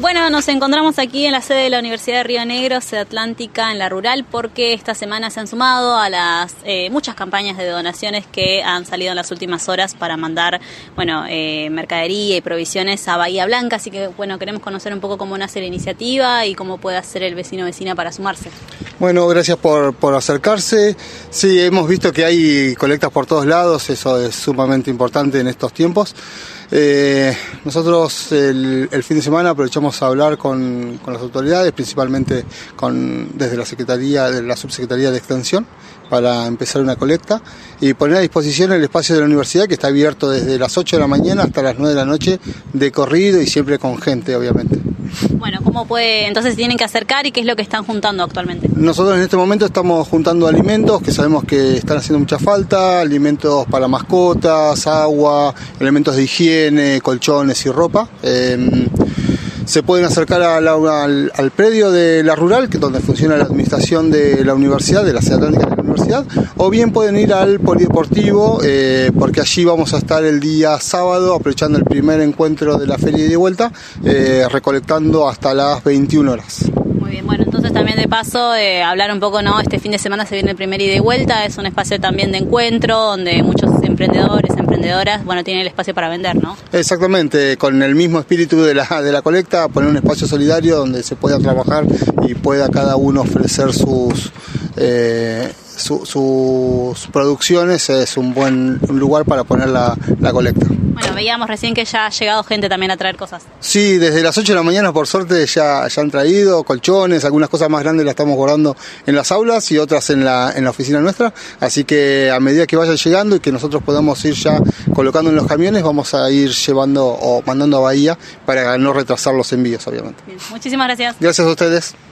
Bueno, nos encontramos aquí en la sede de la Universidad de Río Negro, sede Atlántica, en la rural, porque esta semana se han sumado a las eh, muchas campañas de donaciones que han salido en las últimas horas para mandar, bueno, eh, mercadería y provisiones a Bahía Blanca. Así que, bueno, queremos conocer un poco cómo nace la iniciativa y cómo puede hacer el vecino vecina para sumarse. Bueno, gracias por, por acercarse. Sí, hemos visto que hay colectas por todos lados, eso es sumamente importante en estos tiempos. Eh, nosotros el, fin de semana aprovechamos a hablar con, las autoridades, principalmente con, desde la Secretaría, de la Subsecretaría de Extensión, para empezar una colecta y poner a disposición el espacio de la universidad que está abierto desde las 8 de la mañana hasta las 9 de la noche de corrido y siempre con gente, obviamente. Bueno, ¿cómo puede, entonces tienen que acercar y qué es lo que están juntando actualmente? Nosotros en este momento estamos juntando alimentos que sabemos que están haciendo mucha falta, alimentos para mascotas, agua, elementos de higiene, colchones y ropa. Em, se pueden acercar al, predio de la rural, que es donde funciona la administración de la universidad, de la ciudad atlántica la universidad, o bien pueden ir al polideportivo, eh, porque allí vamos a estar el día sábado, aprovechando el primer encuentro de la feria y de vuelta, eh, recolectando hasta las 21 horas. Muy bien, bueno, entonces también de paso eh, hablar un poco, ¿no? Este fin de semana se viene el primer ida y vuelta, es un espacio también de encuentro donde muchos emprendedores, emprendedoras, bueno, tienen el espacio para vender, ¿no? Exactamente, con el mismo espíritu de la, de la colecta, poner un espacio solidario donde se pueda trabajar y pueda cada uno ofrecer sus... Eh, sus producciones es un buen lugar para poner la, colecta. Bueno, veíamos recién que ya ha llegado gente también a traer cosas. Sí, desde las 8 de la mañana por suerte ya, ya han traído colchones, algunas cosas más grandes las estamos guardando en las aulas y otras en la, en la oficina nuestra, así que a medida que vayan llegando y que nosotros podamos ir ya colocando en los camiones, vamos a ir llevando o mandando a Bahía para no retrasar los envíos, obviamente. muchísimas gracias. Gracias a ustedes.